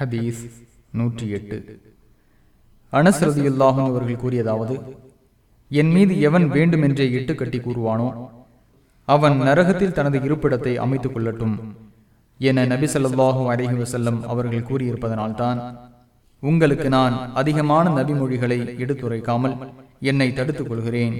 ஹதீஸ் நூற்றி எட்டு அனசரதியுல்லாஹும் அவர்கள் கூறியதாவது என் மீது எவன் வேண்டுமென்றே இட்டு கட்டி கூறுவானோ அவன் நரகத்தில் தனது இருப்பிடத்தை அமைத்துக் கொள்ளட்டும் என நபி ஸல்லல்லாஹு அலைஹி அவர்கள் கூறியிருப்பதனால்தான் உங்களுக்கு நான் அதிகமான நபிமொழிகளை எடுத்துரைக்காமல் என்னை தடுத்துக் கொள்கிறேன்.